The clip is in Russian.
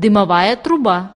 дымовая труба.